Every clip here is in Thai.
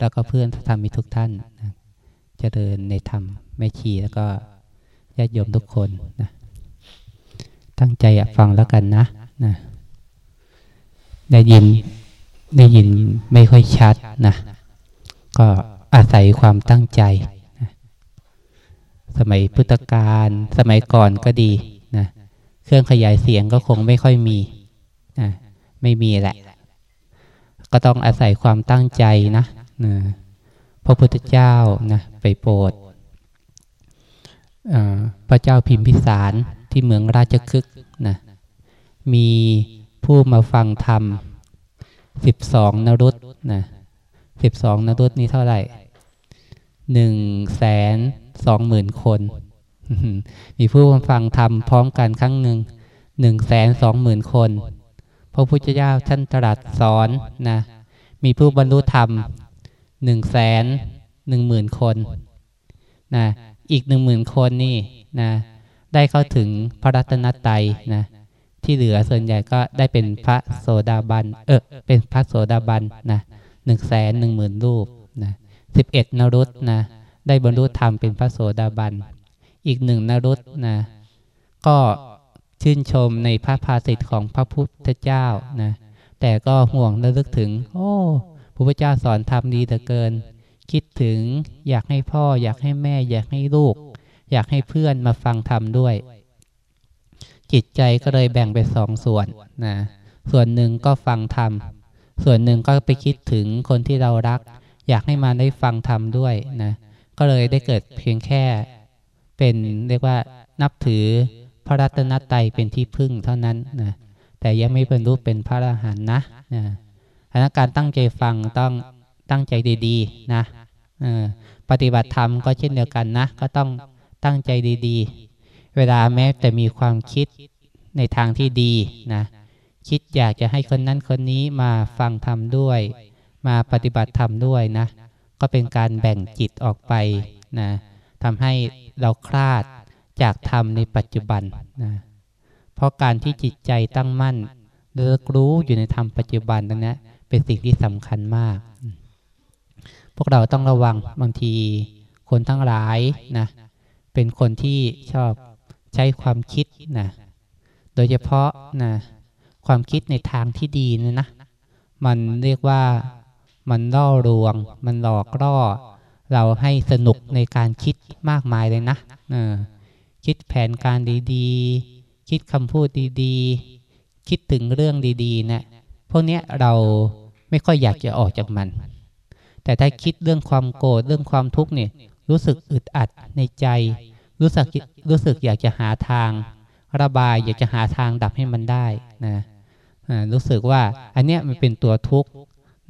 แล้วก็เพื่อนธรรมิทุกท่านนะเจริญในธรรมแม่ชีแล้วก็ญาติโยมทุกคนนะตั้งใจฟังแล้วกันนะนะ ได้ยินได้ยินไม่ค่อยชัดนะ ก็อาศัยความตั้งใจนะสมัยพุทธกาลสมัยก่อนก็ดีนะเครื่องขยายเสียงก็คงไม่ค่อยมีนะไม่มีแหละ ก็ต้องอาศัยความตั้งใจนะ นะพระพุทธเจ้านะไปโปรดพระเจ้าพิมพิสารที่เมืองราชคฤห์นะมีผู้มาฟังธรรมสิบสองนรุษนะสิบสองนรุษนี้เท่าไหร่หนึ่งแสนสองหมื่นคน มีผู้มาฟังธรรมพร้อมกันครั้งหนึ่งหนึ่งแสนสองหมื่นคน พระพุทธเจ้าท่านตรัสสอนนะมีผู้บรรลุธรรม หนึ่งแสนหนึ่งหมื่นคนนะอีกหนึ่งหมื่นคนนี่นะได้เข้าถึงพระรัตนตรัยนะที่เหลือส่วนใหญ่ก็ได้เป็นพระโสดาบัน เออเป็นพระโสดาบันนะหนึ่งแสนหนึ่งหมื่นรูปนะสิบเอ็ดนรุษนะได้บรรลุธรรมเป็นพระโสดาบัน อีกหนึ่งนรุษนะก็ชื่นชมในพระภาสิทธิ์ของพระพุทธเจ้านะแต่ก็ห่วงระลึกถึง โอ้ พระพุทธเจ้าสอนธรรมดีเหลือเกิน คิดถึงอยากให้พ่อ อยากให้แม่ อยากให้ลูก อยากให้เพื่อนมาฟังธรรมด้วย จิตใจก็เลยแบ่งเป็นสองส่วนนะส่วนหนึ่งก็ฟังธรรมส่วนหนึ่งก็ไปคิดถึงคนที่เรารัก อยากให้มาได้ฟังธรรมด้วยนะก็เลยได้เกิดเพียงแค่ เป็นเรียกว่านับถือพระรัตนตรัยเป็นที่พึ่งเท่านั้นนะแต่ยังไม่เป็นรูปเป็นพระอรหันต์นะนะ นั้นการตั้งใจฟังต้องตั้งใจดีๆนะปฏิบัติธรรมก็เช่นเดียวกันนะ ก็ต้องตั้งใจดีๆ เวลาแม้แต่มีความคิดในทางที่ดีนะ คิดอยากจะให้คนนั้นคนนี้มาฟังธรรมด้วย มาปฏิบัติธรรมด้วยนะ ก็เป็นการแบ่งจิตออกไปนะทำให้เราคลาดจากธรรมในปัจจุบันนะเพราะการที่จิตใจตั้งมั่นเลิกรู้อยู่ในธรรมปัจจุบันตรงนี้ เป็นสิ่งที่สำคัญมาก พวกเราต้องระวังบางทีคนทั้งหลายนะ เป็นคนที่ชอบใช้ความคิดนะ โดยเฉพาะนะความคิดในทางที่ดีนะนะ มันเรียกว่ามันล่อลวง มันหลอกล่อ เราให้สนุกในการคิดมากมายเลยนะคิดแผนการดีๆ คิดคำพูดดีๆ คิดถึงเรื่องดีๆนะพวกนี้เรา ไม่ค่อยอยากจะออกจากมัน แต่ถ้าคิดเรื่องความโกรธเรื่องความทุกข์เนี่ย รู้สึกอึดอัดในใจ รู้สึกรู้สึกอยากจะหาทาง ระบายอยากจะหาทางดับให้มันได้นะรู้สึกว่าอันเนี้ยมันเป็นตัวทุกข์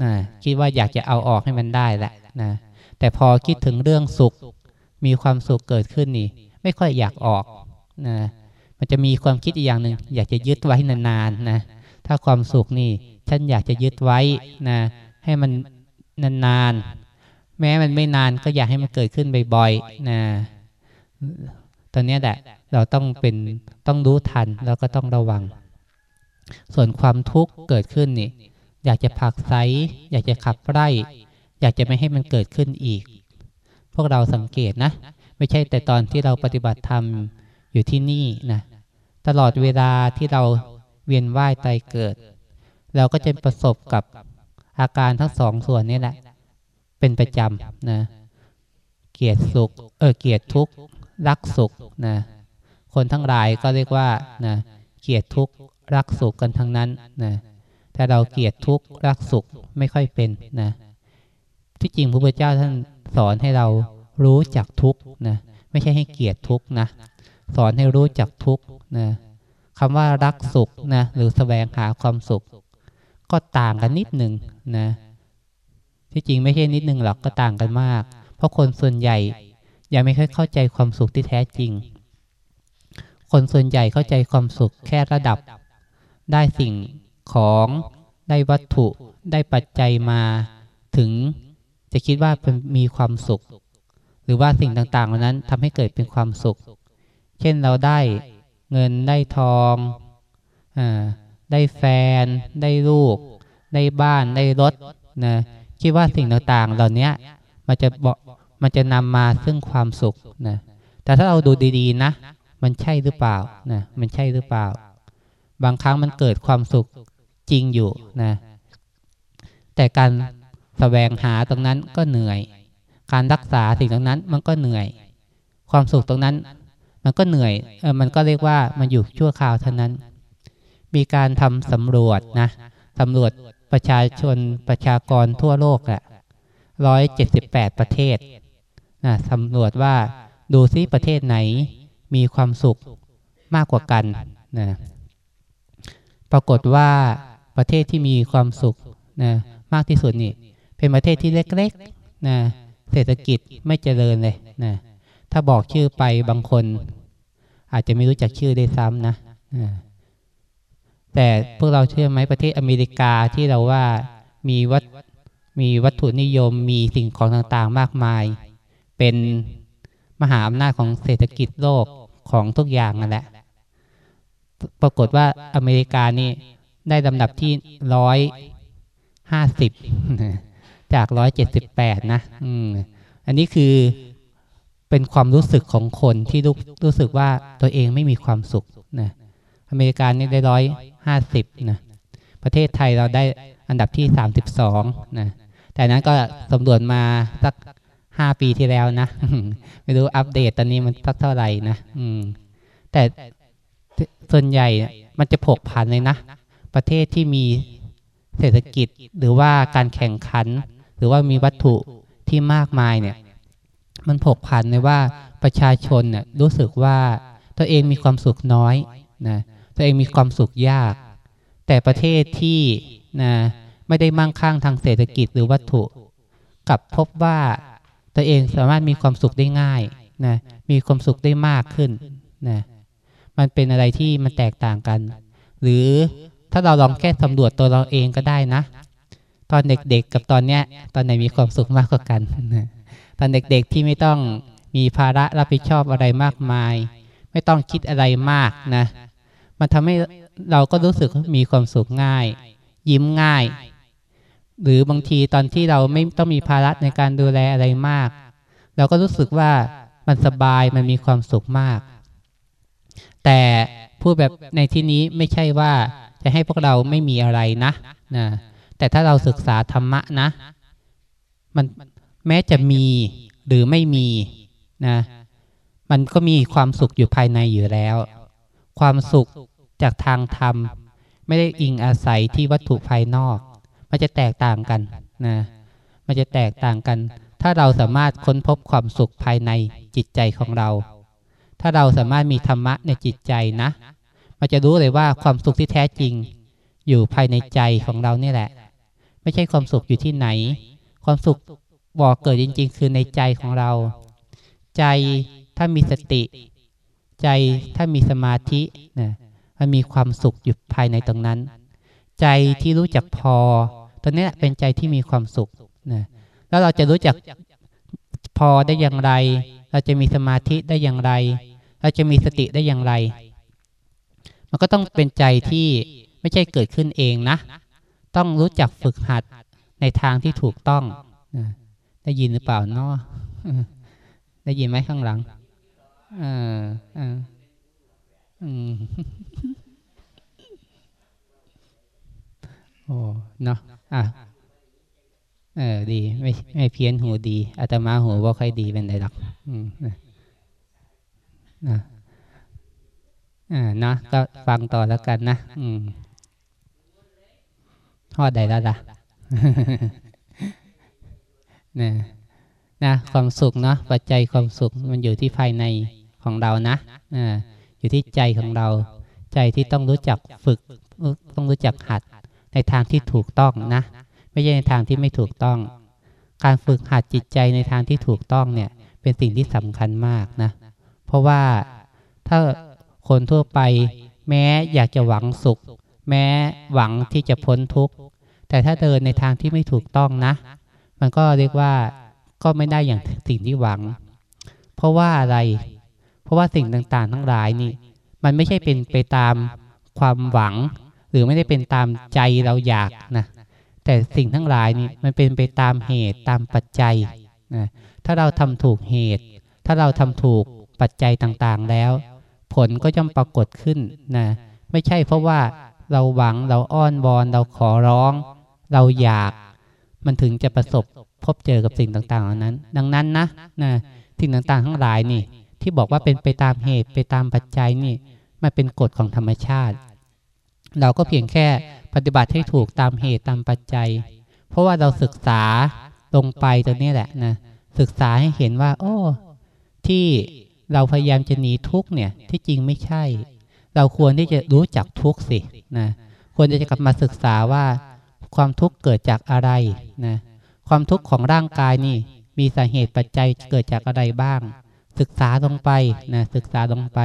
นะคิดว่าอยากจะเอาออกให้มันได้แหละนะแต่พอคิดถึงเรื่องสุข มีความสุขเกิดขึ้นนี่ ไม่ค่อยอยากออกนะมันจะมีความคิดอีกอย่างหนึ่งอยากจะยึดไว้นานๆนะ ถ้าความสุขนี่ ฉันอยากจะยึดไว้นะให้มันนานๆแม้มันไม่นานก็อยากให้มันเกิดขึ้นบ่อยๆนะตอนนี้แหละเราต้องเป็นต้องรู้ทันแล้วก็ต้องระวัง ส่วนความทุกข์เกิดขึ้นนี่ อยากจะผักไซอยากจะขับไล่อยากจะไม่ให้มันเกิดขึ้นอีก พวกเราสังเกตนะ ไม่ใช่แต่ตอนที่เราปฏิบัติธรรมอยู่ที่นี่นะ ตลอดเวลาที่เรา เวียนว่ายตายเกิด เราก็จะประสบกับอาการทั้งสองส่วนนี้แหละ เป็นประจำนะ เกียรติสุข เออเกียรติทุกข์รักสุขนะคนทั้งหลายก็เรียกว่านะเกียรติทุกข์รักสุขกันทั้งนั้นนะถ้าเราเกียรติทุกข์รักสุขไม่ค่อยเป็นนะที่จริงพระพุทธเจ้าท่านสอนให้เรารู้จักทุกข์นะไม่ใช่ให้เกียรติทุกข์นะสอนให้รู้จักทุกข์นะ คำว่ารักสุขนะหรือแสวงหาความสุข ก็ต่างกันนิดหนึ่งนะ ที่จริงไม่ใช่นิดหนึ่งหรอกก็ต่างกันมาก เพราะคนส่วนใหญ่ยังไม่ค่อยเข้าใจความสุขที่แท้จริง คนส่วนใหญ่เข้าใจความสุขแค่ระดับ ได้สิ่งของได้วัตถุได้ปัจจัยมาถึงจะคิดว่าเป็นมีความสุข หรือว่าสิ่งต่างๆเหล่านั้นทำให้เกิดเป็นความสุข เช่นเราได้ เงินได้ทองอได้แฟน ได้ลูก ได้บ้านได้รถนะคิดว่าสิ่งต่างๆ เหล่านี้มันจะบอกมันจะนำมาซึ่งความสุขนะแต่ถ้าเราดูดีๆนะ มันใช่หรือเปล่านะมันใช่หรือเปล่า บางครั้งมันเกิดความสุขจริงอยู่นะ แต่การแสวงหาตรงนั้นก็เหนื่อย การรักษาสิ่งตรงนั้นมันก็เหนื่อย ความสุขตรงนั้น มันก็เหนื่อยเออมันก็เรียกว่ามันอยู่ชั่วคราวเท่านั้น มีการทำสำรวจนะสำรวจประชาชนประชากรทั่วโลกอะร้อยเจ็ดสิบแปดประเทศนะสำรวจว่าดูซิประเทศไหนมีความสุขมากกว่ากันนะปรากฏว่าประเทศที่มีความสุขนะมากที่สุดนี่ เป็นประเทศที่เล็กๆนะเศรษฐกิจไม่เจริญเลยนะ ถ้าบอกชื่อไปบางคน อาจจะไม่รู้จักชื่อได้ซ้ำนะนะแต่พวกเราเชื่อไหมประเทศอเมริกาที่เราว่ามีวัตมีวัตถุนิยมมีสิ่งของต่างๆมากมาย เป็นมหาอำนาจของเศรษฐกิจโลกของทุกอย่างนั่นแหละ ปรากฏว่าอเมริกานี่ได้ลำดับที่ร้อยห้าสิบจากร้อยเจ็ดสิบแปดนะ อืม อันนี้คือ เป็นความรู้สึกของคนที่รู้รู้สึกว่าตัวเองไม่มีความสุขนะอเมริกานี่ได้ร้อยห้าสิบนะประเทศไทยเราได้อันดับที่สามสิบสองนะแต่นั้นก็สำรวจมาสักห้าปีที่แล้วนะไม่รู้อัปเดตตอนนี้มันสักเท่าไหร่นะอืม แต่ส่วนใหญ่มันจะผกผันเลยนะ ประเทศที่มีเศรษฐกิจหรือว่าการแข่งขัน หรือว่ามีวัตถุที่มากมายเนี่ย มันผกผันเลยว่าประชาชนเนี่ยรู้สึกว่าตัวเองมีความสุขน้อยนะตัวเองมีความสุขยาก แต่ประเทศที่นะไม่ได้มั่งคั่งทางเศรษฐกิจหรือวัตถุกลับพบว่าตัวเองสามารถมีความสุขได้ง่ายนะมีความสุขได้มากขึ้นนะมันเป็นอะไรที่มันแตกต่างกัน หรือถ้าเราลองแค่สำรวจตัวเราเองก็ได้นะ ตอนเด็กๆกับตอนเนี้ย ตอนไหนมีความสุขมากกว่ากันนะ ตอนเด็กๆที่ไม่ต้องมีภาระรับผิดชอบอะไรมากมาย ไม่ต้องคิดอะไรมากนะ มันทำให้เราก็รู้สึกมีความสุขง่าย ยิ้มง่าย หรือบางทีตอนที่เราไม่ต้องมีภาระในการดูแลอะไรมาก เราก็รู้สึกว่ามันสบายมันมีความสุขมาก แต่พูดแบบในที่นี้ไม่ใช่ว่าจะให้พวกเราไม่มีอะไรนะนะแต่ถ้าเราศึกษาธรรมะนะ มัน แม้จะมีหรือไม่มีนะ มันก็มีความสุขอยู่ภายในอยู่แล้ว ความสุขจากทางธรรม ไม่ได้อิงอาศัยที่วัตถุภายนอก มันจะแตกต่างกันนะ มันจะแตกต่างกัน ถ้าเราสามารถค้นพบความสุขภายในจิตใจของเรา ถ้าเราสามารถมีธรรมะในจิตใจนะ มันจะรู้เลยว่าความสุขที่แท้จริง อยู่ภายในใจของเรานี่แหละ ไม่ใช่ความสุขอยู่ที่ไหน ความสุข บ่อเกิดจริง ๆ คือในใจของเรา ใจถ้ามีสติ ใจถ้ามีสมาธินะมันมีความสุขอยู่ภายในตรงนั้น ใจที่รู้จักพอตัวนี้เป็นใจที่มีความสุขนะแล้วเราจะรู้จักพอได้อย่างไร เราจะมีสมาธิได้อย่างไร เราจะมีสติได้อย่างไร มันก็ต้องเป็นใจที่ไม่ใช่เกิดขึ้นเองนะ ต้องรู้จักฝึกหัดในทางที่ถูกต้องนะ ได้ยินหรือเปล่าเนาะได้ยินไหมข้างหลังเออเอออืมโอ้เนาะอะเออดี ไม่ไม่เพี้ยนหูดีอาตมาหูว่าค่อยดีเป็นไรหรอกอืมนะอ่านะก็ฟังต่อแล้วกันนะ อืมทอดใดแล้วล่ะ นะนะความสุขเนาะปัจจัยความสุขมันอยู่ที่ภายในของเรานะอ่าอยู่ที่ใจของเรา ใจที่ต้องรู้จักฝึกต้องรู้จักหัดในทางที่ถูกต้องนะ ไม่ใช่ในทางที่ไม่ถูกต้อง การฝึกหัดจิตใจในทางที่ถูกต้องเนี่ย เป็นสิ่งที่สำคัญมากนะ เพราะว่าถ้าคนทั่วไปแม้อยากจะหวังสุข แม้หวังที่จะพ้นทุกข์แต่ถ้าเดินในทางที่ไม่ถูกต้องนะ มันก็เรียกว่าก็ไม่ได้อย่างสิ่งที่หวัง เพราะว่าอะไร เพราะว่าสิ่งต่างๆ ทั้งหลายนี่ มันไม่ใช่เป็นไปตามความหวัง หรือไม่ได้เป็นตามใจเราอยากนะแต่สิ่งทั้งหลายนี่มันเป็นไปตามเหตุตามปัจจัยนะถ้าเราทำถูกเหตุ ถ้าเราทำถูกปัจจัยต่างๆแล้ว ผลก็ย่อมปรากฏขึ้นนะไม่ใช่เพราะว่าเราหวังเราอ้อนวอนเราขอร้อง เราอยาก มันถึงจะประสบพบเจอกับสิ่งต่างๆเหล่านั้น ดังนั้นนะนะสิ่งต่างๆทั้งหลายนี่ ที่บอกว่าเป็นไปตามเหตุไปตามปัจจัยนี่มันเป็นกฎของธรรมชาติ เราก็เพียงแค่ปฏิบัติให้ถูกตามเหตุตามปัจจัย เพราะว่าเราศึกษาลงไปตัวนี้แหละนะศึกษาให้เห็นว่า โอ้ที่เราพยายามจะหนีทุกเนี่ยที่จริงไม่ใช่ เราควรที่จะรู้จักทุกสินะควรจะกลับมาศึกษาว่า ความทุกข์เกิดจากอะไรนะความทุกข์ของร่างกายนี่มีสาเหตุปัจจัยเกิดจากอะไรบ้าง ศึกษาลงไปนะศึกษาลงไป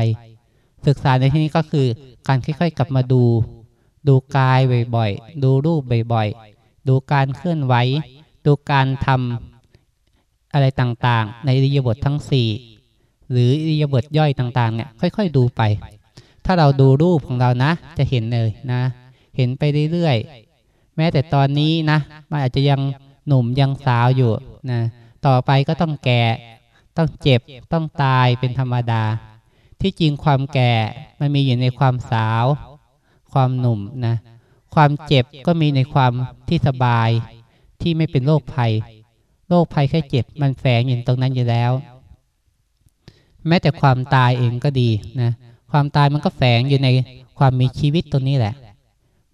ศึกษาในที่นี้ก็คือการค่อยๆ กลับมาดู ดูกายบ่อยๆ ดูรูปบ่อยๆ ดูการเคลื่อนไหว ดูการทำอะไรต่างๆ ในอิริยาบถททั้งสี่หรืออิริยาบถย่อยต่างๆเนี่ยค่อย ๆ ดูไป ถ้าเราดูรูปของเรานะ จะเห็นเลยนะ เห็นไปเรื่อยๆ แม้แต่ตอนนี้นะมันอาจจะยังหนุ่มยังสาวอยู่นะต่อไปก็ต้องแก่ ต้องเจ็บต้องตายเป็นธรรมดา ที่จริงความแก่มันมีอยู่ในความสาว ความหนุ่มนะความเจ็บก็มีในความที่สบาย ที่ไม่เป็นโรคภัยโรคภัยแค่เจ็บมันแฝงอยู่ตรงนั้นอยู่แล้ว แม้แต่ความตายเองก็ดีนะความตายมันก็แฝงอยู่ในความมีชีวิตตรงนี้แหละ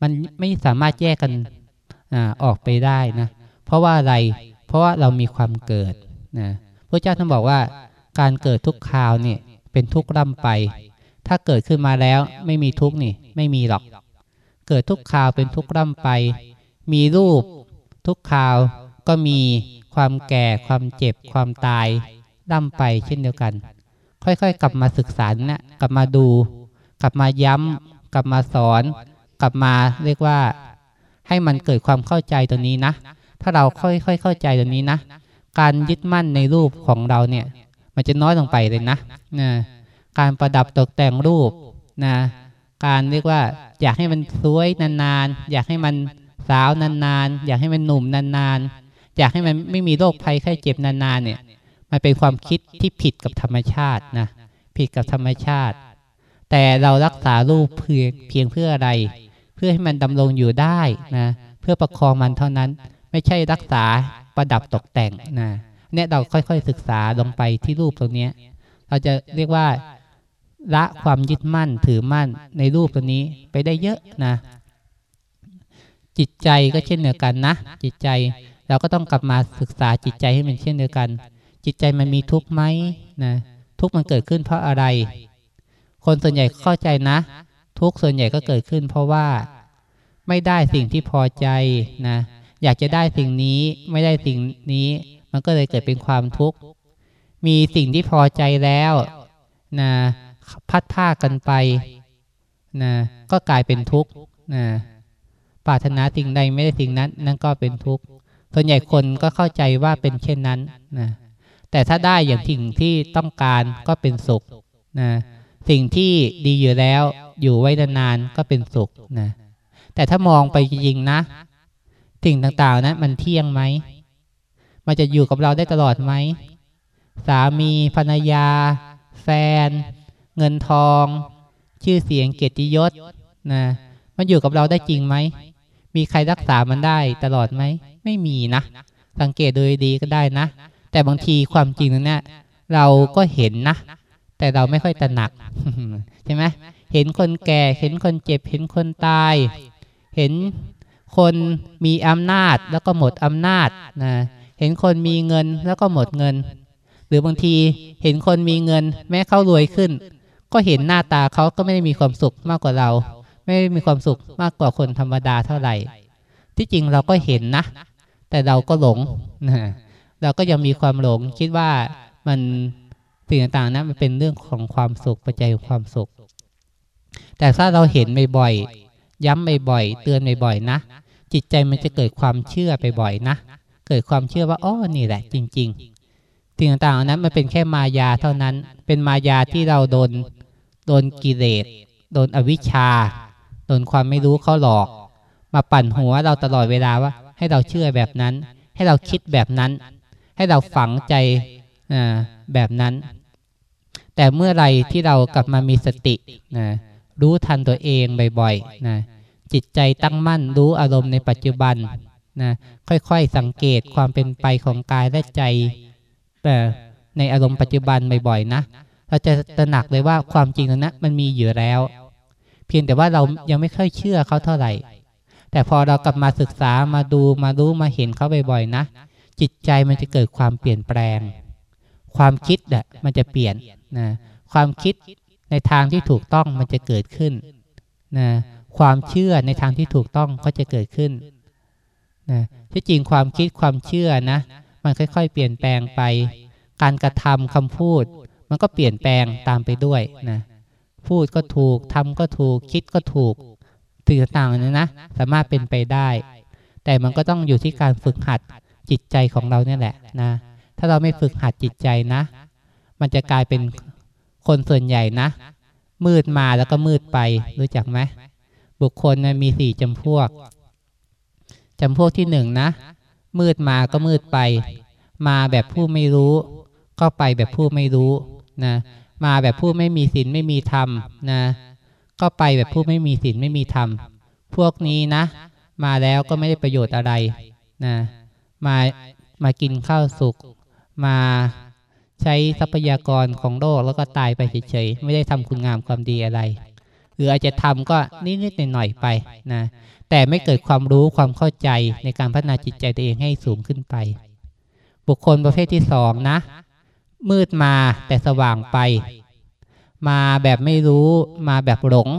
มันไม่สามารถแยกกันอออกไปได้นะเพราะว่าอะไรเพราะว่าเรามีความเกิดนะพระเจ้าท่านบอกว่าการเกิดทุกคราวเนี่ยเป็นทุกข์ร่ำไป ถ้าเกิดขึ้นมาแล้วไม่มีทุกข์นี่ไม่มีหรอก เกิดทุกคราวเป็นทุกข์ร่ำไป มีรูปทุกคราวก็มีความแก่ความเจ็บความตายร่ำไปเช่นเดียวกัน ค่อยๆ กลับมาศึกษานะกลับมาดู กลับมาย้ำกลับมาสอน กลับมาเรียกว่าให้มันเกิดความเข้าใจตัวนี้นะ ถ้าเราค่อยๆเข้าใจตรงนี้นะ การยึดมั่นในรูปของเราเนี่ย มันจะน้อยลงไปเลยนะนะการประดับตกแต่งรูปนะ การเรียกว่า อยากให้มันสวยนานๆ อยากให้มันสาวนานๆ อยากให้มันหนุ่มนานๆ อยากให้มันไม่มีโรคภัยไข้เจ็บนานๆ เนี่ย มันเป็นความคิดที่ผิดกับธรรมชาตินะ ผิดกับธรรมชาติ แต่เรารักษารูปเพียงเพื่ออะไร เพื่อให้มันดำรงอยู่ได้นะ เพื่อประคองมันเท่านั้น ไม่ใช่รักษาประดับตกแต่งนะเนี่ยเราค่อยๆศึกษาลงไปที่รูปตรงนี้ เราจะเรียกว่าละความยึดมั่นถือมั่นในรูปตัวนี้ไปได้เยอะนะ จิตใจก็เช่นเดียวกันนะ จิตใจเราก็ต้องกลับมาศึกษาจิตใจให้มันเช่นเดียวกัน จิตใจมันมีทุกข์ไหมนะ ทุกข์มันเกิดขึ้นเพราะอะไร คนส่วนใหญ่เข้าใจนะ ทุกข์ส่วนใหญ่ก็เกิดขึ้น เพราะว่าไม่ได้สิ่งที่พอใจนะ อยากจะได้สิ่งนี้ไม่ได้สิ่งนี้ มันก็เลยเกิดเป็นความทุกข์ มีสิ่งที่พอใจแล้วนะพัดผ้ากันไปนะก็กลายเป็นทุกข์นะปรารถนาสิ่งใดไม่ได้สิ่งนั้น นั่นก็เป็นทุกข์ส่วนใหญ่คนก็เข้าใจว่าเป็นเช่นนั้นนะแต่ถ้าได้อย่างสิ่งที่ต้องการก็เป็นสุขนะ สิ่งที่ดีอยู่แล้ว อยู่ไว้นานๆก็เป็นสุขนะแต่ถ้ามองไปจริงๆนะ สิ่งต่างๆนั้นมันเที่ยงไหมมันจะอยู่กับเราได้ตลอดไหมสามีภรรยา แฟน เงินทอง ชื่อเสียงเกียรติยศนะมันอยู่กับเราได้จริงไหมมีใครรักษามันได้ตลอดไหมไม่มีนะสังเกตโดยดีก็ได้นะ แต่บางทีความจริงนั้นเนี่ยเราก็เห็นนะ แต่เราไม่ค่อยตระหนักใช่ไหมเห็นคนแก่ เห็นคนเจ็บ เห็นคนตาย เห็นคนมีอำนาจแล้วก็หมดอำนาจนะเห็นคนมีเงินแล้วก็หมดเงิน หรือบางทีเห็นคนมีเงิน แม้เขารวยขึ้น ก็เห็นหน้าตาเขาก็ไม่ได้มีความสุขมากกว่าเรา ไม่ได้มีความสุขมากกว่าคนธรรมดาเท่าไหร่ ที่จริงเราก็เห็นนะ แต่เราก็หลงนะเราก็ยังมีความหลงคิดว่ามัน สิ่งต่างๆนะมันเป็นเรื่องของความสุขปัจจัยความสุข แต่ถ้าเราเห็นบ่อยๆย้ำบ่อยๆเตือนบ่อยๆนะ จิตใจมันจะเกิดความเชื่อไปบ่อยนะ เกิดความเชื่อว่าอ๋อนี่แหละ จริง ๆ สิ่งต่างๆนั้นมันเป็นแค่มายาเท่านั้น เป็นมายาที่เราโดนโดนกิเลสโดนอวิชชาโดนความไม่รู้เขาหลอก มาปั่นหัวเราตลอดเวลาว่า ให้เราเชื่อแบบนั้น ให้เราคิดแบบนั้น ให้เราฝังใจอ่า แบบนั้น แต่เมื่อไรที่เรากลับมามีสตินะรู้ทันตัวเองบ่อยๆนะจิตใจตั้งมั่นรู้อารมณ์ในปัจจุบันนะค่อยๆสังเกตความเป็นไปของกายและใจในอารมณ์ปัจจุบันบ่อยๆนะเราจะตระหนักเลยว่าความจริงนั้นมันมีอยู่แล้ว เพียงแต่ว่าเรายังไม่ค่อยเชื่อเขาเท่าไหร่ แต่พอเรากลับมาศึกษามาดูมารู้มาเห็นเขาบ่อยๆนะ จิตใจมันจะเกิดความเปลี่ยนแปลง ความคิดอะมันจะเปลี่ยนนะความคิดในทางที่ถูกต้องมันจะเกิดขึ้นนะความเชื่อในทางที่ถูกต้องก็จะเกิดขึ้นนะที่จริงความคิดความเชื่อนะ มันค่อยๆ เปลี่ยนแปลงไป การกระทำคำพูด มันก็เปลี่ยนแปลงตามไปด้วยนะพูดก็ถูกทำก็ถูกคิดก็ถูกสิ่งต่างๆนี่นะสามารถเป็นไปได้ แต่มันก็ต้องอยู่ที่การฝึกหัดจิตใจของเราเนี่ยแหละนะ ถ้าเราไม่ฝึกหัดจิตใจนะ มันจะกลายเป็นคนส่วนใหญ่นะ มืดมาแล้วก็มืดไปรู้จักไหมบุคคลมันมีสี่จำพวกจำพวกที่หนึ่งนะ มืดมาก็มืดไป มาแบบผู้ไม่รู้ ก็ไปแบบผู้ไม่รู้นะ มาแบบผู้ไม่มีศีลไม่มีธรรมนะ ก็ไปแบบผู้ไม่มีศีลไม่มีธรรม พวกนี้นะ มาแล้วก็ไม่ได้ประโยชน์อะไรนะ มามากินข้าวสุก มาใช้ทรัพยากรของโลกแล้วก็ตายไปเฉยๆ ไม่ได้ทำคุณงามความดีอะไร หรืออาจจะทำก็นิดๆหน่อยๆไปนะ แต่ไม่เกิดความรู้ความเข้าใจในการพัฒนาจิตใจตัวเองให้สูงขึ้นไป บุคคลประเภทที่สองนะ มืดมาแต่สว่างไป มาแบบไม่รู้มาแบบหลง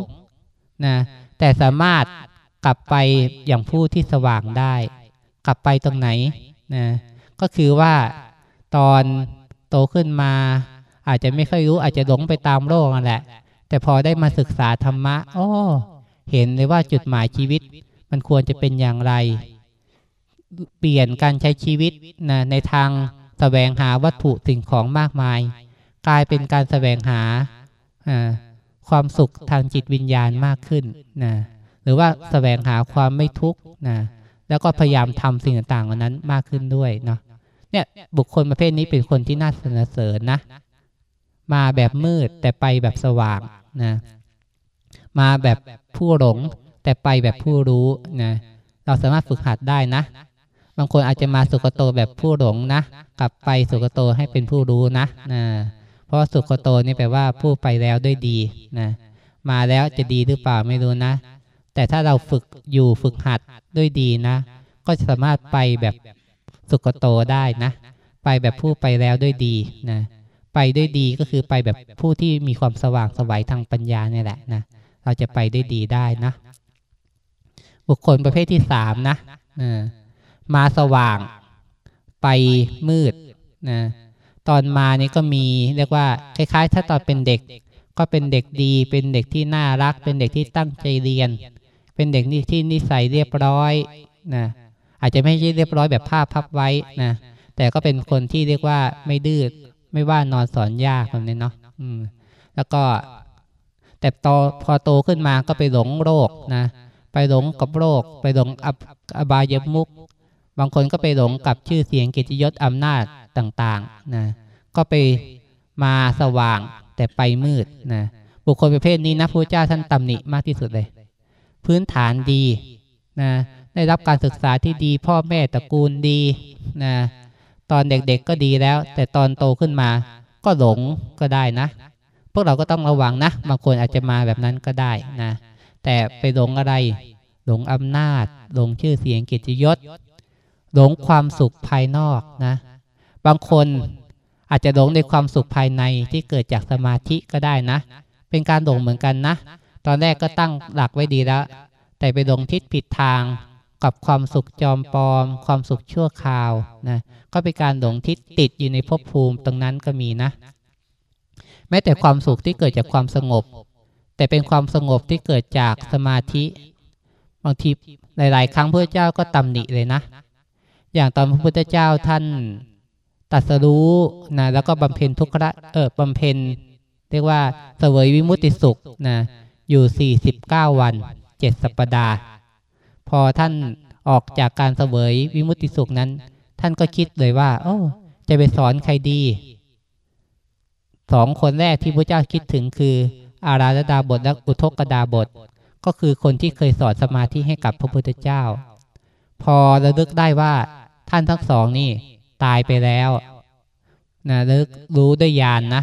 นะแต่สามารถกลับไปอย่างผู้ที่สว่างได้ กลับไปตรงไหนนะก็คือว่า ตอนโตขึ้นมา อาจจะไม่ค่อยรู้อาจจะหลงไปตามโลกนั่นแหละ แต่พอได้มาศึกษาธรรมะโอ้เห็นเลยว่าจุดหมายชีวิต มันควรจะเป็นอย่างไร เปลี่ยนการใช้ชีวิตนะในทางสแสวงหาวัตถุสิ่งของมากมาย กลายเป็นการสแสวงหาความสุขทางจิตวิญญาณมากขึ้นนะหรือว่าสแสวงหาความไม่ทุกข์นะแล้วก็พยายามทำสิ่งต่างๆเหล่านั้นมากขึ้นด้วยเนาะ เนี่ยบุคคลประเภทนี้เป็นคนที่น่าสนเสริญนะ มาแบบมืดแต่ไปแบบสว่างนะ มาแบบผู้หลง แต่ไปแบบผู้รู้นะ เราสามารถฝึกหัดได้นะ บางคนอาจจะมาสุกโตแบบผู้หลงนะ กลับไปสุกโตให้เป็นผู้รู้นะนะเพราะสุกโตนี่แปลว่าผู้ไปแล้วด้วยดีนะ มาแล้วจะดีหรือเปล่าไม่รู้นะ แต่ถ้าเราฝึกอยู่ฝึกหัดด้วยดีนะ ก็สามารถไปแบบ สุกโตได้นะ ไปแบบผู้ไปแล้วด้วยดีนะ ไปด้วยดีก็คือไปแบบผู้ที่มีความสว่างสวัยทางปัญญาเนี่ยแหละนะ เราจะไปได้ดีได้นะ บุคคลประเภทที่สามนะมาสว่างไปมืดนะตอนมานี่ก็มีเรียกว่าคล้าย ๆ ถ้าตอนเป็นเด็ก ก็เป็นเด็กดี เป็นเด็กที่น่ารัก เป็นเด็กที่ตั้งใจเรียน เป็นเด็กที่นิสัยเรียบร้อยนะ อาจจะไม่ใช่เรียบร้อยแบบภาพพับไว้นะแต่ก็เป็นคนที่เรียกว่าไม่ดื้อไม่ว่านอนสอนยากแบบนี้เนาะแล้วก็แต่โตพอโตขึ้นมาก็ไปหลงโรคนะ ไปหลงกับโรค ไปหลงอบายมุก บางคนก็ไปหลงกับชื่อเสียงกิจยศอำนาจต่างๆนะก็ไปมาสว่างแต่ไปมืดนะบุคคลประเภทนี้นะพระเจ้าท่านตำหนิมากที่สุดเลย พื้นฐานดีนะ ได้รับการศึกษาที่ดี พ่อแม่ตระกูลดีนะตอนเด็กๆก็ดีแล้ว แต่ตอนโตขึ้นมาก็หลงก็ได้นะ พวกเราก็ต้องระวังนะบางคนอาจจะมาแบบนั้นก็ได้นะแต่ไปหลงอะไร หลงอำนาจ หลงชื่อเสียงเกียรติยศ หลงความสุขภายนอกนะ บางคนอาจจะหลงในความสุขภายในที่เกิดจากสมาธิก็ได้นะ เป็นการหลงเหมือนกันนะ ตอนแรกก็ตั้งหลักไว้ดีแล้ว แต่ไปหลงทิศผิดทาง กับความสุขจอมปลอม ความสุขชั่วคราวนะก็เป็นการหลงทิศติดอยู่ในภพภูมิตรงนั้นก็มีนะ แม้แต่ความสุขที่เกิดจากความสงบ แต่เป็นความสงบที่เกิดจากสมาธิ บางทีหลาย ๆ ครั้งพระเจ้าก็ตำหนิเลยนะ อย่างตอนพระพุทธเจ้าท่านตัดสรู้นะแล้วก็บำเพ็ญทุกขะเออบำเพ็ญเรียกว่าเสวยวิมุติสุขนะอยู่ 49 วัน 7 สัปปดาห์ พอท่านออกจากการเสวยวิมุตติสุขนั้น ท่านก็คิดเลยว่า โอ้ จะไปสอนใครดีสองคนแรกที่พระเจ้าคิดถึงคือ อาราธดาบทและอุทกดาบท ก็คือคนที่เคยสอนสมาธิให้กับพระพุทธเจ้า พอระลึกได้ว่าท่านทั้งสองนี่ตายไปแล้วนะลึกรู้ด้วยญาณนนะ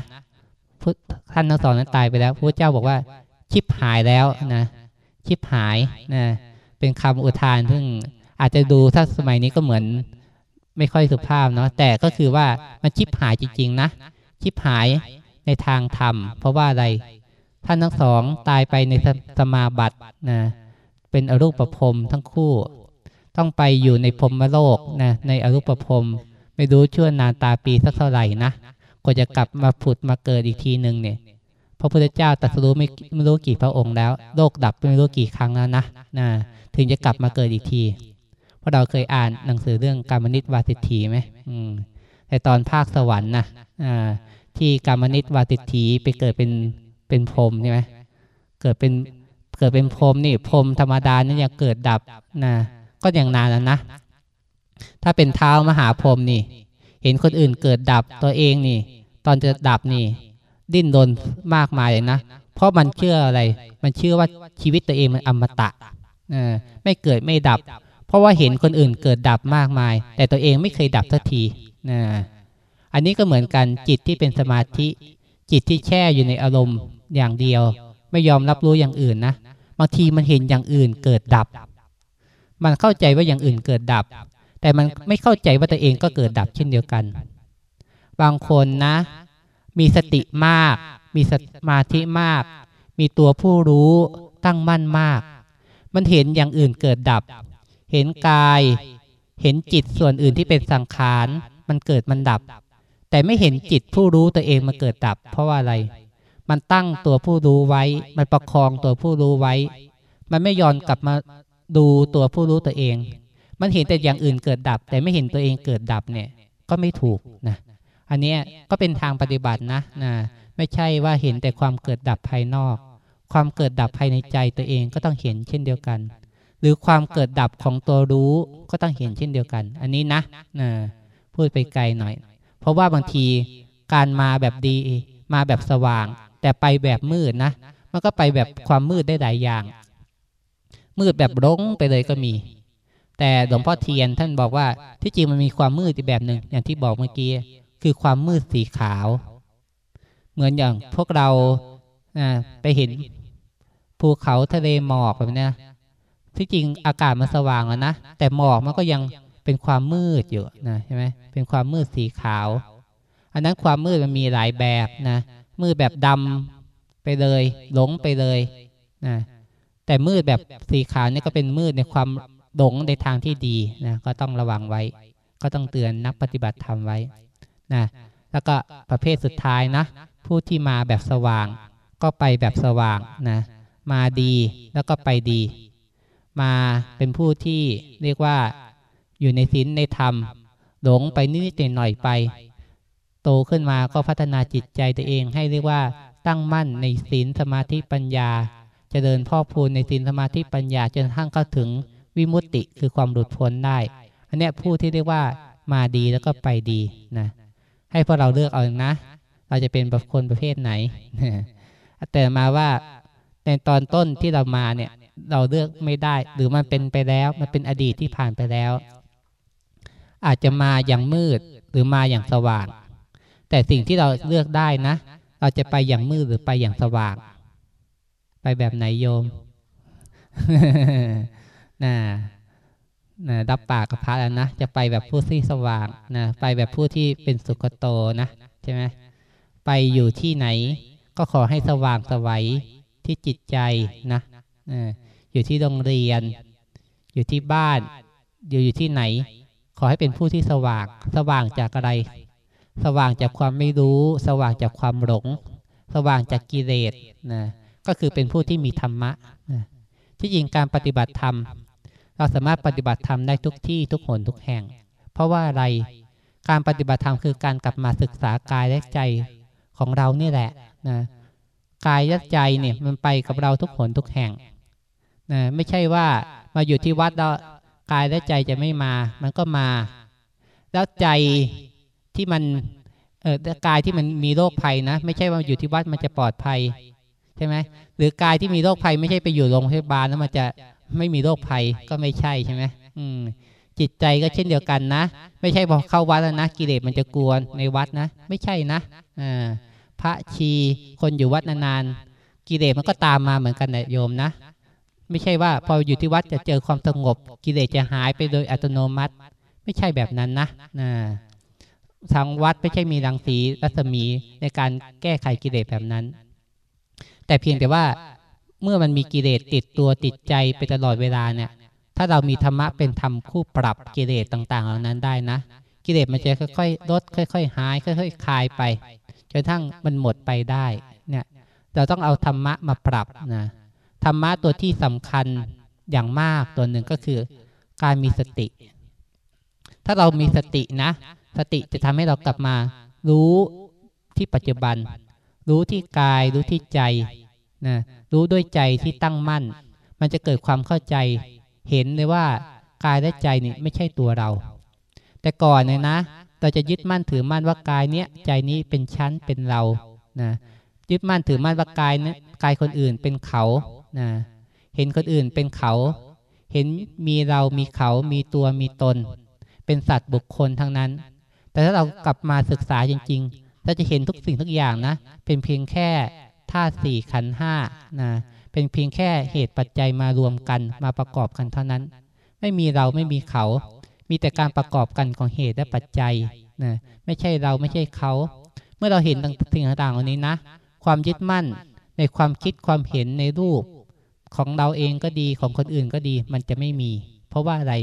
ท่านทั้งสองนั้นตายไปแล้วพระเจ้าบอกว่า ชิบหายแล้วนะ ชิบหายนะ เป็นคำอุทานซึ่งอาจจะดูถ้าสมัยนี้ก็เหมือนไม่ค่อยสุภาพเนาะแต่ก็คือว่ามันชิบหายจริงๆนะชิบหายในทางธรรม เพราะว่าอะไรท่านทั้งสองตายไปในสมาบัตินะเป็นอรูปประพรมทั้งคู่ ต้องไปอยู่ในพรมโลกนะในอรูปประพรมไม่รู้ชั่วนานตาปีสักเท่าไหร่นะกว่าจะกลับมาผุดมาเกิดอีกทีหนึ่งเนี่ยพระพุทธเจ้าตรัสรู้ไม่ไม่รู้กี่พระองค์แล้ว โลกดับไม่รู้กี่ครั้งแล้วนะนะ ถึงจะกลับมาเกิดอีกที เพราะเราเคยอ่านหนังสือเรื่องการมนิตวาสิทธีไหมมแต่ตอนภาคสวรรค์นะที่การมนิตวาสิทธีไปเกิดเป็นเป็นพรมใช่ไหมเกิดเป็นเกิดเป็นพรมนี่พรมธรรมดานี่ยังเกิดดับนะก็อย่างนานแล้วนะ ถ้าเป็นเท้ามหาพรมนี่ เห็นคนอื่นเกิดดับตัวเองนี่ ตอนจะดับนี่ ดิ้นรนมากมายเลยนะ เพราะมันเชื่ออะไร มันเชื่อว่าชีวิตตัวเองมันอมตะ ไม่เกิดไม่ดับ เพราะว่าเห็นคนอื่นเกิดดับมากมาย แต่ตัวเองไม่เคยดับสักทีนะอันนี้ก็เหมือนกันจิตที่เป็นสมาธิ จิตที่แช่อยู่ในอารมณ์อย่างเดียว ไม่ยอมรับรู้อย่างอื่นนะบางทีมันเห็นอย่างอื่นเกิดดับ มันเข้าใจว่าอย่างอื่นเกิดดับ แต่มันไม่เข้าใจว่าตัวเองก็เกิดดับเช่นเดียวกัน บางคนนะ มีสติมาก มีสมาธิมาก มีตัวผู้รู้ตั้งมั่นมาก มันเห็นอย่างอื่นเกิดดับ เห็นกาย เห็นจิตส่วนอื่นที่เป็นสังขาร มันเกิดมันดับ แต่ไม่เห็นจิตผู้รู้ตัวเองมันเกิดดับ เพราะว่าอะไร มันตั้งตัวผู้รู้ไว้ มันประคองตัวผู้รู้ไว้ มันไม่ย้อนกลับมาดูตัวผู้รู้ตัวเอง มันเห็นแต่อย่างอื่นเกิดดับ แต่ไม่เห็นตัวเองเกิดดับเนี่ย ก็ไม่ถูกนะ อันนี้ก็เป็นทางปฏิบัตินะนะ ไม่ใช่ว่าเห็นแต่ความเกิดดับภายนอก ความเกิดดับภายในใจตัวเองก็ต้องเห็นเช่นเดียวกัน หรือความเกิดดับของตัวรู้ก็ต้องเห็นเช่นเดียวกัน อันนี้นะนะพูดไปไกลหน่อย เพราะว่าบางทีการมาแบบดีมาแบบสว่าง แต่ไปแบบมืดนะ มันก็ไปแบบความมืดได้หลายอย่าง มืดแบบร้งไปเลยก็มี แต่หลวงพ่อเทียนท่านบอกว่าที่จริงมันมีความมืดอีกแบบหนึ่งอย่างที่บอกเมื่อกี้คือความมืดสีขาว เหมือนอย่างพวกเรา ไปเห็นภูเขาทะเลหมอกแบบนี้ที่จริงอากาศมันสว่างแล้วนะ แต่หมอกมันก็ยังเป็นความมืดอยู่นะใช่ไหมเป็นความมืดสีขาว อันนั้นความมืดมันมีหลายแบบนะ มืดแบบดำไปเลย หลงไปเลยนะแต่มืดแบบสีขาวนี่ก็เป็นมืดในความหลงในทางที่ดีนะก็ต้องระวังไว้ ก็ต้องเตือนนักปฏิบัติธรรมไว้นะแล้วก็ประเภทสุดท้ายนะ ผู้ที่มาแบบสว่าง ก็ไปแบบสว่างนะมาดีแล้วก็ไปดี มาเป็นผู้ที่เรียกว่าอยู่ในศีลในธรรม หลงไปนิดหน่อยไป โตขึ้นมาก็พัฒนาจิตใจตัวเอง ให้เรียกว่าตั้งมั่นในศีลสมาธิปัญญาจเจริญพ่อพูนในศีลสมาธิปัญญาจนทั้งเข้าถึงวิมุตติคือความหลุดพ้นได้ อันนี้ผู้ที่เรียกว่ามาดีแล้วก็ไปดีนะ ให้พวกเราเลือกเอาเองนะ เราจะเป็นคนประเภทไหน แต่มาว่าในตอนต้นที่เรามาเนี่ย เราเลือกไม่ได้ หรือมันเป็นไปแล้ว มันเป็นอดีตที่ผ่านไปแล้ว อาจจะมาอย่างมืดหรือมาอย่างสว่าง แต่สิ่งที่เราเลือกได้นะ เราจะไปอย่างมืดหรือไปอย่างสว่าง ไปแบบไหนโยมนะนะรับปากกับพระแล้วนะจะไปแบบผู้ที่สว่างนะไปแบบผู้ที่เป็นสุขโตนะใช่ไหมไปอยู่ที่ไหน ก็ขอให้สว่างสวัยที่จิตใจนะอยู่ที่โรงเรียน อยู่ที่บ้านอยู่อยู่ที่ไหน ขอให้เป็นผู้ที่สว่าง สว่างจากอะไร สว่างจากความไม่รู้ สว่างจากความหลง สว่างจากกิเลสนะก็คือเป็นผู้ที่มีธรรมะนะที่จริงการปฏิบัติธรรม เราสามารถปฏิบัติธรรมได้ทุกที่ทุกหนทุกแห่ง เพราะว่าอะไรการปฏิบัติธรรมคือการกลับมาศึกษากายและใจของเรานี่แหละ นะกายและใจเนี่ยมันไปกับเราทุกหนทุกแห่งนะไม่ใช่ว่ามาอยู่ที่วัดเรากายและใจจะไม่มา มันก็มา แล้วใจที่มันเออกายที่มันมีโรคภัยนะ ไม่ใช่ว่าอยู่ที่วัดมันจะปลอดภัยใช่ไหมหรือกายที่มีโรคภัย ไม่ใช่ไปอยู่โรงพยาบาลแล้วมันจะไม่มีโรคภัยก็ไม่ใช่ใช่ไหมอืมจิตใจก็เช่นเดียวกันนะ ไม่ใช่พอเข้าวัดแล้วนะกิเลสมันจะกวนในวัดนะ ไม่ใช่นะอ่า พระชีคนอยู่วัดนานๆกิเลสมันก็ตามมาเหมือนกันนะโยมนะ ไม่ใช่ว่าพออยู่ที่วัดจะเจอความสงบ กิเลสจะหายไปโดยอัตโนมัติ ไม่ใช่แบบนั้นนะนะทางวัดไม่ใช่มีรังสีรัศมีในการแก้ไขกิเลสแบบนั้น แต่เพียงแต่ว่าเมื่อมันมีกิเลสติดตัวติดใจไปตลอดเวลาเนี่ย ถ้าเรามีธรรมะเป็นธรรมคู่ปรับกิเลสต่าง ๆ เหล่านั้นได้นะ กิเลสมันจะค่อยๆลดค่อย ๆ หายค่อย ๆ คลายไป จนทั้งมันหมดไปได้เนี่ยเราต้องเอาธรรมะมาปรับนะธรรมะตัวที่สำคัญอย่างมากตัวหนึ่งก็คือ การมีสติ ถ้าเรามีสตินะ สติจะทำให้เรากลับมา รู้ที่ปัจจุบัน รู้ที่กาย รู้ที่ใจนะรู้ด้วยใจที่ตั้งมั่น มันจะเกิดความเข้าใจ เห็นเลยว่ากายและใจนี่ไม่ใช่ตัวเรา แต่ก่อนเนี่ยนะ เราจะยึดมั่นถือมั่นว่ากายเนี้ยใจนี้เป็นชั้นเป็นเรานะยึดมั่นถือมั่นว่ากายเนี้ยกายคนอื่นเป็นเขานะเห็นคนอื่นเป็นเขา เห็นมีเรามีเขา มีตัวมีตน เป็นสัตว์บุคคลทั้งนั้น แต่ถ้าเรากลับมาศึกษาจริงๆเราจะเห็นทุกสิ่งทุกอย่างนะ เป็นเพียงแค่ธาตุสี่ขันห้านะเป็นเพียงแค่เหตุปัจจัยมารวมกันมาประกอบกันเท่านั้น ไม่มีเราไม่มีเขา มีแต่การประกอบกันของเหตุและปัจจัยนะไม่ใช่เราไม่ใช่เขา เมื่อเราเห็นสิ่งต่างๆเหล่านี้นะ ความยึดมั่นในความคิดความเห็นในรูปของเราเองก็ดีของคนอื่นก็ดี มันจะไม่มี เพราะว่าอะไร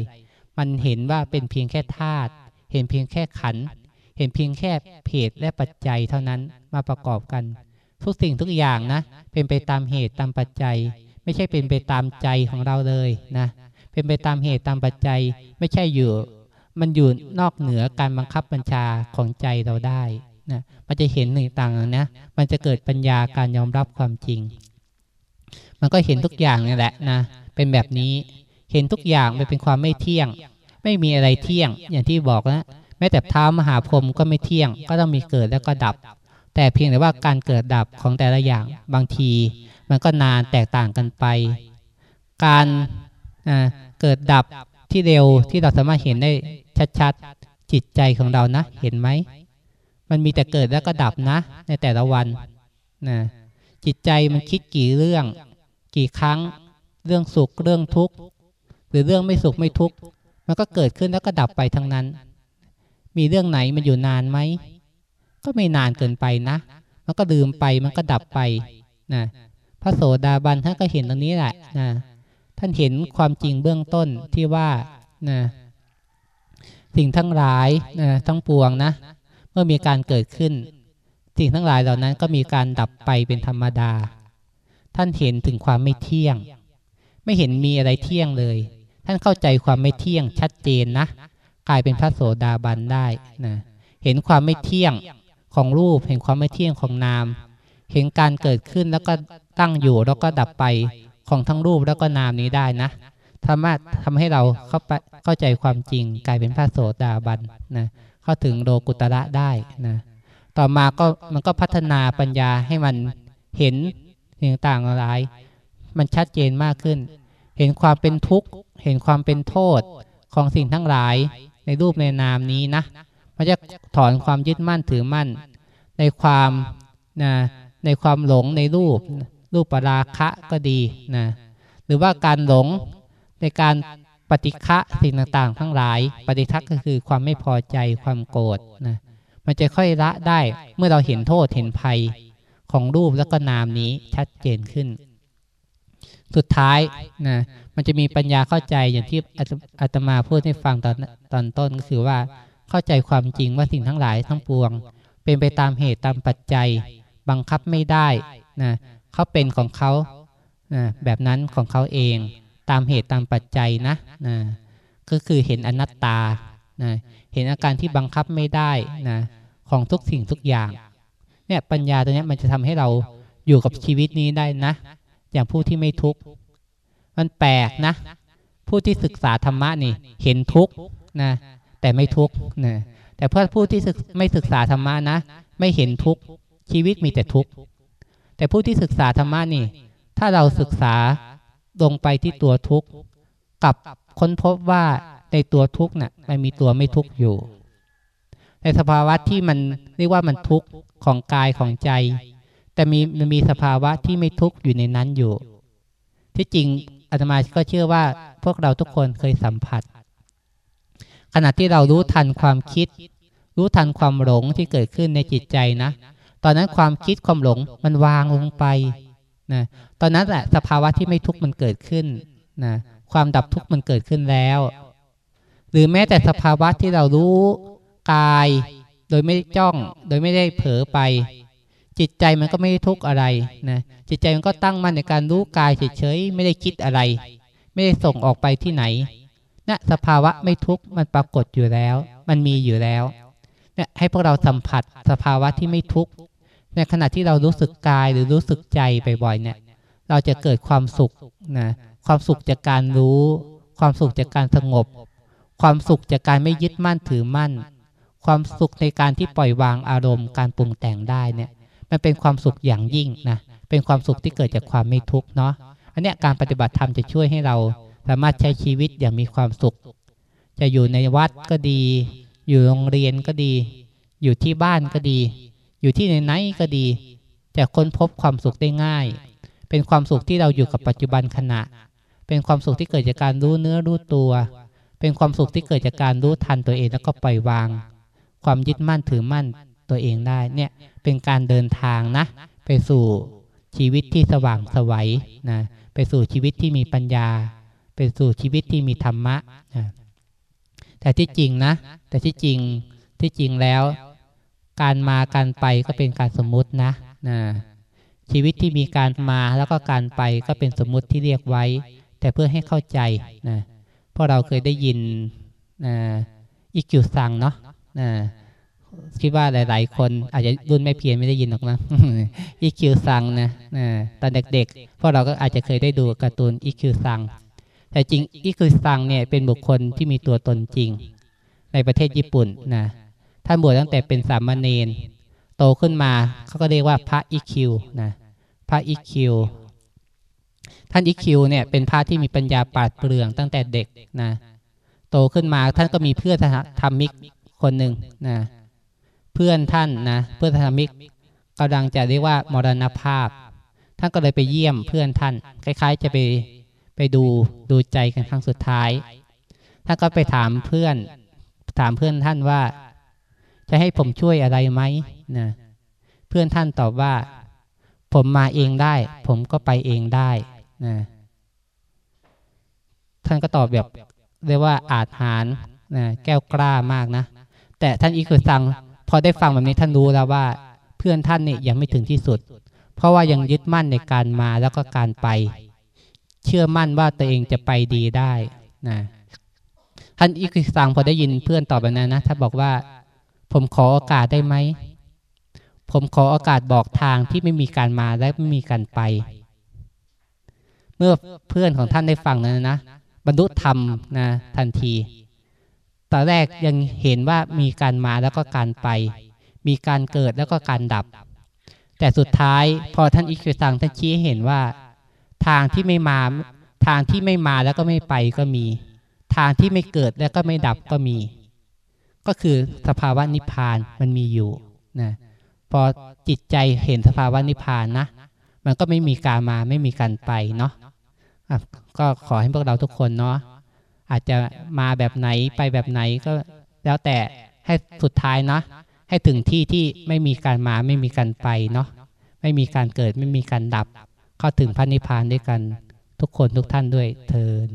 มันเห็นว่าเป็นเพียงแค่ธาตุเห็นเพียงแค่ขัน เห็นเพียงแค่เหตุและปัจจัยเท่านั้นมาประกอบกัน ทุกสิ่งทุกอย่างนะ เป็นไปตามเหตุตามปัจจัย ไม่ใช่เป็นไปตามใจของเราเลยนะ เป็นไปตามเหตุตามปัจจัย ไม่ใช่อยู่ มันอยู่นอกเหนือการบังคับบัญชาของใจเราได้นะมันจะเห็นหนึ่งต่างนะ มันจะเกิดปัญญาการยอมรับความจริง มันก็เห็นทุกอย่างนี่แหละนะ เป็นแบบนี้ เห็นทุกอย่างมันเป็นความไม่เที่ยง ไม่มีอะไรเที่ยง อย่างที่บอกนะ แม้แต่เท้ามหาพรหมก็ไม่เที่ยง ก็ต้องมีเกิดแล้วก็ดับ แต่เพียงแต่ว่าการเกิดดับของแต่ละอย่าง บางที มันก็นานแตกต่างกันไป การ เกิดดับที่เร็วที่เราสามารถเห็นได้ชัดๆจิตใจของเรานะเห็นไหมมันมีแต่เกิดแล้วก็ดับนะ ในแต่ละวันนะจิตใจมันคิดกี่เรื่อง กี่ครั้ง เรื่องสุขเรื่องทุกข์หรือเรื่องไม่สุขไม่ทุกข์มันก็เกิดขึ้นแล้วก็ดับไปทั้งนั้น มีเรื่องไหนมันอยู่นานไหมก็ไม่นานเกินไปนะ มันก็ลืมไปมันก็ดับไปนะพระโสดาบันท่านก็เห็นตรงนี้แหละนะ ท่านเห็นความจริงเบื้องต้นที่ว่านะสิ่งทั้งหลายนะทั้งปวงนะ เมื่อมีการเกิดขึ้น สิ่งทั้งหลายเหล่านั้นก็มีการดับไปเป็นธรรมดา ท่านเห็นถึงความไม่เที่ยง ไม่เห็นมีอะไรเที่ยงเลย ท่านเข้าใจความไม่เที่ยงชัดเจนนะ กลายเป็นพระโสดาบันได้นะเห็นความไม่เที่ยงของรูปเห็นความไม่เที่ยงของนาม เห็นการเกิดขึ้นแล้วก็ตั้งอยู่แล้วก็ดับไป ของทั้งรูปแล้วก็นามนี้ได้นะสามารถทำให้เราเข้าไปเข้าใจความจริงกลายเป็นพระโสดาบันนะเข้าถึงโลกุตระได้นะต่อมาก็มันก็พัฒนาปัญญาให้มันเห็นสิ่งต่างหลาย มันชัดเจนมากขึ้น เห็นความเป็นทุกข์ เห็นความเป็นโทษของสิ่งทั้งหลายในรูปในนามนี้นะ มันจะถอนความยึดมั่นถือมั่น ในความนะในความหลงในรูป รูปปราคะก็ดีนะหรือว่าการหลงในการปฏิฆะสิ่งต่างๆ ทั้งหลาย ปฏิทักก็คือความไม่พอใจความโกรธนะมันจะค่อยละได้เมื่อเราเห็นโทษเห็นภัยของรูปแล้วก็นามนี้ชัดเจนขึ้น สุดท้ายนะมันจะมีปัญญาเข้าใจอย่างที่อาตมาพูดให้ฟังตอนตอนต้นก็คือว่าเข้าใจความจริงว่าสิ่งทั้งหลายทั้งปวง เป็นไปตามเหตุตามปัจจัย บังคับไม่ได้นะ เขาเป็นของเขานะแบบนั้นของเขาเองตามเหตุตามปัจจัยนะนะก็คือเห็นอนัตตานะเห็นอาการที่บังคับไม่ได้นะของทุกสิ่งทุกอย่างเนี่ยปัญญาตัวนี้มันจะทำให้เราอยู่กับชีวิตนี้ได้นะ อย่างผู้ที่ไม่ทุกข์มันแปลกนะ ผู้ที่ศึกษาธรรมะนี่เห็นทุกข์นะแต่ไม่ทุกข์นะแต่เพื่อผู้ที่ไม่ศึกษาธรรมะนะ ไม่เห็นทุกข์ชีวิตมีแต่ทุกข์ แต่ผู้ที่ศึกษาธรรมะนี่ ถ้าเราศึกษาลงไปที่ตัวทุกข์กับค้นพบว่าในตัวทุกข์น่ะมันมีตัวไม่ทุกข์อยู่ ในสภาวะที่มันเรียกว่ามันทุกข์ของกายของใจ แต่มีมันมีสภาวะที่ไม่ทุกข์อยู่ในนั้นอยู่ ที่จริงอาตมาก็เชื่อว่าพวกเราทุกคนเคยสัมผัส ขณะที่เรารู้ทันความคิด รู้ทันความหลงที่เกิดขึ้นในจิตใจนะ ตอนนั้นความคิดความหลงมันวางลงไปนะตอนนั้นแหละสภาวะที่ไม่ทุกข์มันเกิดขึ้นนะความดับทุกข์มันเกิดขึ้นแล้ว หรือแม้แต่สภาวะที่เรารู้กาย โดยไม่จ้อง โดยไม่ได้เผลอไป จิตใจมันก็ไม่ได้ทุกข์อะไรนะจิตใจมันก็ตั้งมั่นในการรู้กายเฉยๆไม่ได้คิดอะไร ไม่ได้ส่งออกไปที่ไหนนะสภาวะไม่ทุกข์มันปรากฏอยู่แล้ว มันมีอยู่แล้วเนี่ยให้พวกเราสัมผัสสภาวะที่ไม่ทุกข์ ในขณะที่เรารู้สึกกายหรือรู้สึกใจบ่อยๆเนี่ย เราจะเกิดความสุขนะความสุขจากการรู้ ความสุขจากการสงบ ความสุขจากการไม่ยึดมั่นถือมั่น ความสุขในการที่ปล่อยวางอารมณ์การปรุงแต่งได้เนี่ยมันเป็นความสุขอย่างยิ่งนะเป็นความสุขที่เกิดจากความไม่ทุกข์เนาะอันเนี้ยการปฏิบัติธรรมจะช่วยให้เราสามารถใช้ชีวิตอย่างมีความสุข จะอยู่ในวัดก็ดี อยู่โรงเรียนก็ดี อยู่ที่บ้านก็ดี อยู่ที่ไหนๆก็ดีจะค้นพบความสุขได้ง่าย เป็นความสุขที่เราอยู่กับปัจจุบันขณะ เป็นความสุขที่เกิดจากการรู้เนื้อรู้ตัว เป็นความสุขที่เกิดจากการรู้ทันตัวเองแล้วก็ปล่อยวาง ความยึดมั่นถือมั่นตัวเองได้เนี่ยเป็นการเดินทางนะ ไปสู่ชีวิตที่สว่างสวัยนะไปสู่ชีวิตที่มีปัญญา ไปสู่ชีวิตที่มีธรรมะนะแต่ที่จริงนะ แต่ที่จริงที่จริงแล้ว การมาการไปก็เป็นการสมมุตินะนะชีวิตที่มีการมาแล้วก็การไปก็เป็นสมมุติที่เรียกไว้ แต่เพื่อให้เข้าใจนะเพราะเราเคยได้ยินอิคิวซังเนาะคิดว่าหลาย ๆ คนอาจจะรุ่นไม่เพียรไม่ได้ยินหรอกนะอิคิวซังนะตอนเด็กๆพวกเราก็อาจจะเคยได้ดูการ์ตูนอิคิวซัง แต่จริงอิคิวซังเนี่ยเป็นบุคคลที่มีตัวตนจริง ในประเทศญี่ปุ่นนะ ท่านบวชตั้งแต่เป็นสามเณรโตขึ้นมาเขาก็เรียกว่าพระอิคิวนะพระอิคิวท่านอิคิวเนี่ยเป็นพระที่มีปัญญาปราดเปรื่องตั้งแต่เด็กนะโตขึ้นมาท่านก็มีเพื่อนธรรมิกคนหนึ่งนะเพื่อนท่านนะเพื่อนธรรมิกกำลังจะเรียกว่ามรณภาพ ท่านก็เลยไปเยี่ยมเพื่อนท่าน คล้าย ๆ จะไปไปดูดูใจกันครั้งสุดท้ายท่านก็ไปถามเพื่อนถามเพื่อนท่านว่า จะให้ผมช่วยอะไรไหมนะเพื่อนท่านตอบว่า ผมมาเองได้ ผมก็ไปเองได้นะท่านก็ตอบแบบเรียกว่าอาจหารนะแก้วกล้ามากนะ แต่ท่านอีกคือสั่งพอได้ฟังแบบนี้ท่านรู้แล้วว่า เพื่อนท่านนี่ยังไม่ถึงที่สุด เพราะว่ายังยึดมั่นในการมาแล้วก็การไป เชื่อมั่นว่าตัวเองจะไปดีได้นะท่านอีกสังพอได้ยินเพื่อนตอบแบบนั้นนะท่านบอกว่า ผมขอโอกาสได้ไหม ผมขอโอกาสบอกทางที่ไม่มีการมาและไม่มีการไป เมื่อเพื่อนของท่านได้ฟังนั้นนะ บรรลุธรรมนะทันที ตอนแรกยังเห็นว่ามีการมาแล้วก็การไป มีการเกิดแล้วก็การดับ แต่สุดท้ายพอท่านอิคิสังท่านชี้เห็นว่า ทางที่ไม่มาทางที่ไม่มาแล้วก็ไม่ไปก็มี ทางที่ไม่เกิดแล้วก็ไม่ดับก็มี ก็คือสภาวะนิพพานมันมีอยู่นะพอจิตใจเห็นสภาวะนิพพานนะ มันก็ไม่มีการมาไม่มีการไปเนาะก็ขอให้พวกเราทุกคนเนาะอาจจะมาแบบไหนไปแบบไหนก็แล้วแต่ให้สุดท้ายนะ ให้ถึงที่ที่ไม่มีการมาไม่มีการไปเนาะไม่มีการเกิดไม่มีการดับ เข้าถึงพระนิพพานด้วยกันทุกคนทุกท่านด้วยเทิน